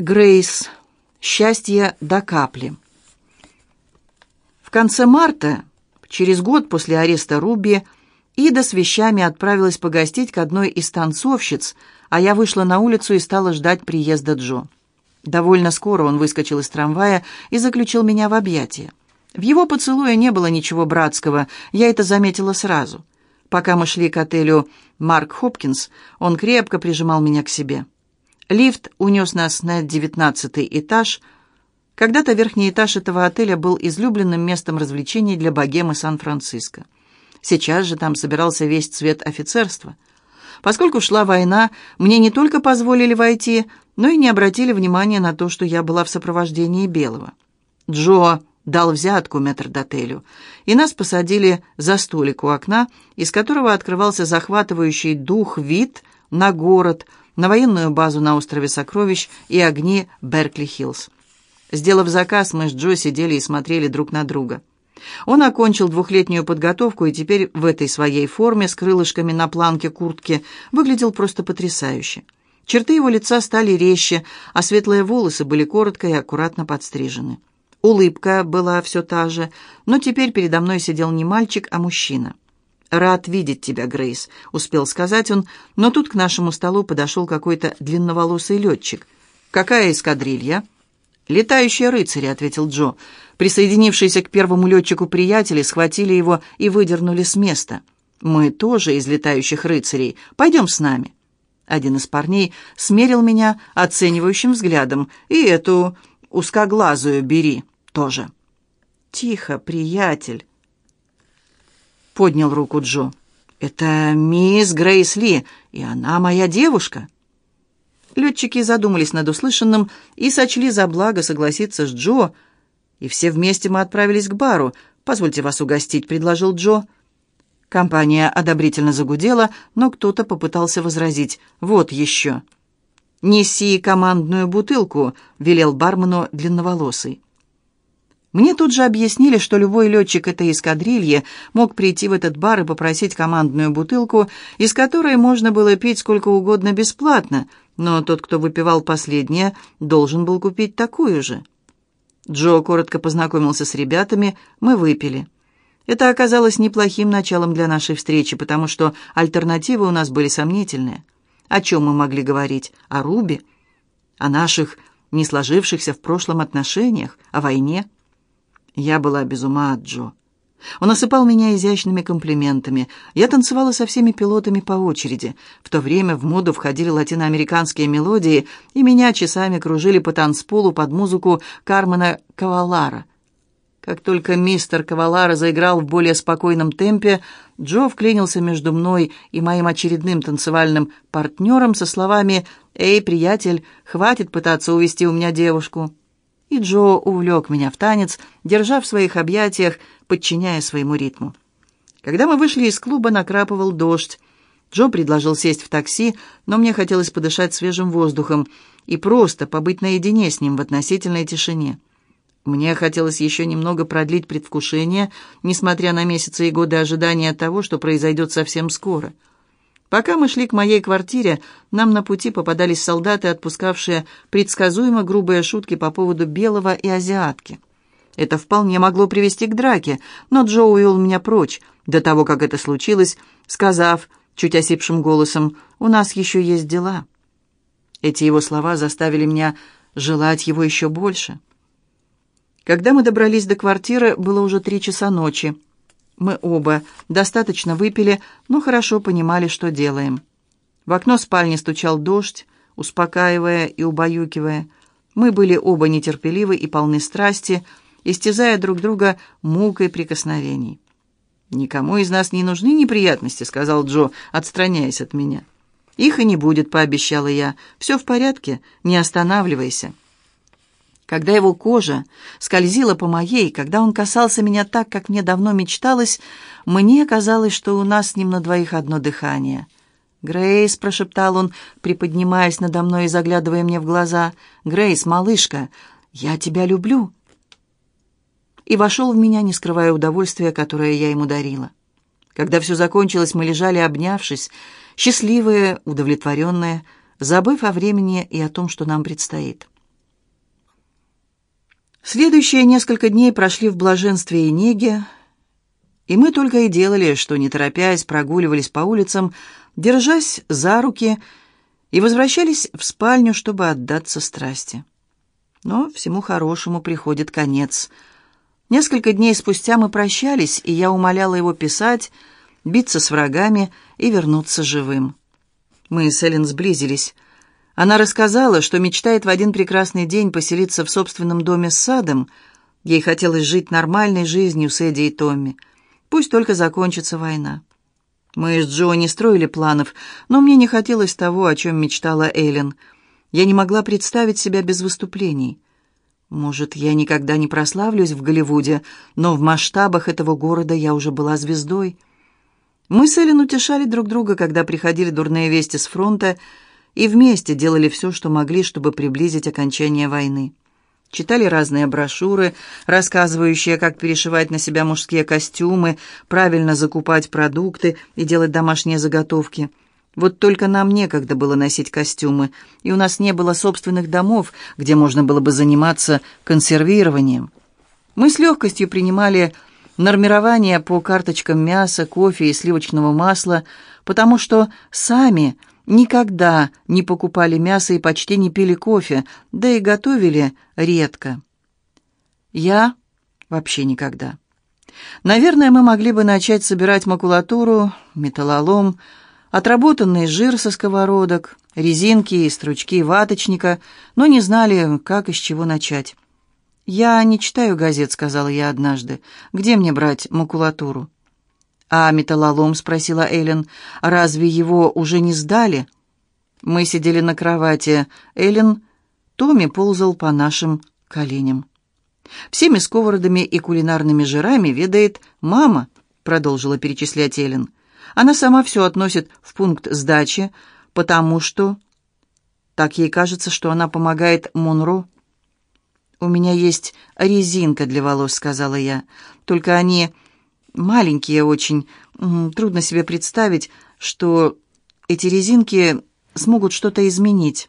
Грейс. Счастье до капли. В конце марта, через год после ареста Руби, Ида с вещами отправилась погостить к одной из танцовщиц, а я вышла на улицу и стала ждать приезда Джо. Довольно скоро он выскочил из трамвая и заключил меня в объятия. В его поцелуе не было ничего братского, я это заметила сразу. Пока мы шли к отелю «Марк Хопкинс», он крепко прижимал меня к себе. Лифт унес нас на девятнадцатый этаж. Когда-то верхний этаж этого отеля был излюбленным местом развлечений для богемы Сан-Франциско. Сейчас же там собирался весь цвет офицерства. Поскольку шла война, мне не только позволили войти, но и не обратили внимания на то, что я была в сопровождении Белого. Джо дал взятку метрдотелю, и нас посадили за столик у окна, из которого открывался захватывающий дух вид на город – на военную базу на острове Сокровищ и огни Беркли-Хиллз. Сделав заказ, мы с Джо сидели и смотрели друг на друга. Он окончил двухлетнюю подготовку и теперь в этой своей форме с крылышками на планке куртки выглядел просто потрясающе. Черты его лица стали резче, а светлые волосы были коротко и аккуратно подстрижены. Улыбка была все та же, но теперь передо мной сидел не мальчик, а мужчина. «Рад видеть тебя, Грейс», — успел сказать он, но тут к нашему столу подошел какой-то длинноволосый летчик. «Какая эскадрилья?» «Летающие рыцари», — ответил Джо. Присоединившиеся к первому летчику приятели схватили его и выдернули с места. «Мы тоже из летающих рыцарей. Пойдем с нами». Один из парней смерил меня оценивающим взглядом. «И эту узкоглазую бери тоже». «Тихо, приятель», поднял руку Джо. «Это мисс Грейс Ли, и она моя девушка». Летчики задумались над услышанным и сочли за благо согласиться с Джо, и все вместе мы отправились к бару. «Позвольте вас угостить», — предложил Джо. Компания одобрительно загудела, но кто-то попытался возразить. «Вот еще». «Неси командную бутылку», — велел бармену длинноволосый. Мне тут же объяснили, что любой летчик этой эскадрильи мог прийти в этот бар и попросить командную бутылку, из которой можно было пить сколько угодно бесплатно, но тот, кто выпивал последнее, должен был купить такую же. Джо коротко познакомился с ребятами, мы выпили. Это оказалось неплохим началом для нашей встречи, потому что альтернативы у нас были сомнительные. О чем мы могли говорить? О Руби? О наших не сложившихся в прошлом отношениях? О войне? Я была без ума от Джо. Он осыпал меня изящными комплиментами. Я танцевала со всеми пилотами по очереди. В то время в моду входили латиноамериканские мелодии, и меня часами кружили по танцполу под музыку Кармена Кавалара. Как только мистер Кавалара заиграл в более спокойном темпе, Джо вклинился между мной и моим очередным танцевальным партнером со словами «Эй, приятель, хватит пытаться увести у меня девушку» и Джо увлек меня в танец, держа в своих объятиях, подчиняя своему ритму. Когда мы вышли из клуба, накрапывал дождь. Джо предложил сесть в такси, но мне хотелось подышать свежим воздухом и просто побыть наедине с ним в относительной тишине. Мне хотелось еще немного продлить предвкушение, несмотря на месяцы и годы ожидания того, что произойдет совсем скоро — Пока мы шли к моей квартире, нам на пути попадались солдаты, отпускавшие предсказуемо грубые шутки по поводу белого и азиатки. Это вполне могло привести к драке, но Джо увел меня прочь, до того, как это случилось, сказав, чуть осипшим голосом, «У нас еще есть дела». Эти его слова заставили меня желать его еще больше. Когда мы добрались до квартиры, было уже три часа ночи. Мы оба достаточно выпили, но хорошо понимали, что делаем. В окно спальни стучал дождь, успокаивая и убаюкивая. Мы были оба нетерпеливы и полны страсти, истязая друг друга мукой прикосновений. «Никому из нас не нужны неприятности», — сказал Джо, отстраняясь от меня. «Их и не будет», — пообещала я. «Все в порядке, не останавливайся». Когда его кожа скользила по моей, когда он касался меня так, как мне давно мечталось, мне казалось, что у нас с ним на двоих одно дыхание. «Грейс», — прошептал он, приподнимаясь надо мной и заглядывая мне в глаза, «Грейс, малышка, я тебя люблю». И вошел в меня, не скрывая удовольствия, которое я ему дарила. Когда все закончилось, мы лежали, обнявшись, счастливые, удовлетворенные, забыв о времени и о том, что нам предстоит. Следующие несколько дней прошли в блаженстве и неге, и мы только и делали, что, не торопясь, прогуливались по улицам, держась за руки, и возвращались в спальню, чтобы отдаться страсти. Но всему хорошему приходит конец. Несколько дней спустя мы прощались, и я умоляла его писать, биться с врагами и вернуться живым. Мы с Эллен сблизились. Она рассказала, что мечтает в один прекрасный день поселиться в собственном доме с садом. Ей хотелось жить нормальной жизнью с Эдди и Томми. Пусть только закончится война. Мы с Джо не строили планов, но мне не хотелось того, о чем мечтала Эллен. Я не могла представить себя без выступлений. Может, я никогда не прославлюсь в Голливуде, но в масштабах этого города я уже была звездой. Мы с Эллен утешали друг друга, когда приходили дурные вести с фронта, и вместе делали все, что могли, чтобы приблизить окончание войны. Читали разные брошюры, рассказывающие, как перешивать на себя мужские костюмы, правильно закупать продукты и делать домашние заготовки. Вот только нам некогда было носить костюмы, и у нас не было собственных домов, где можно было бы заниматься консервированием. Мы с легкостью принимали нормирование по карточкам мяса, кофе и сливочного масла, потому что сами – никогда не покупали мясо и почти не пили кофе, да и готовили редко. Я вообще никогда. Наверное, мы могли бы начать собирать макулатуру, металлолом, отработанный жир со сковородок, резинки и стручки ваточника, но не знали, как и с чего начать. «Я не читаю газет», — сказала я однажды. «Где мне брать макулатуру?» «А металлолом?» — спросила Эллен. «Разве его уже не сдали?» Мы сидели на кровати. Эллен, Томми ползал по нашим коленям. «Всеми сковородами и кулинарными жирами ведает мама», — продолжила перечислять Эллен. «Она сама все относит в пункт сдачи, потому что...» Так ей кажется, что она помогает Монро. «У меня есть резинка для волос», — сказала я. «Только они маленькие очень. Трудно себе представить, что эти резинки смогут что-то изменить.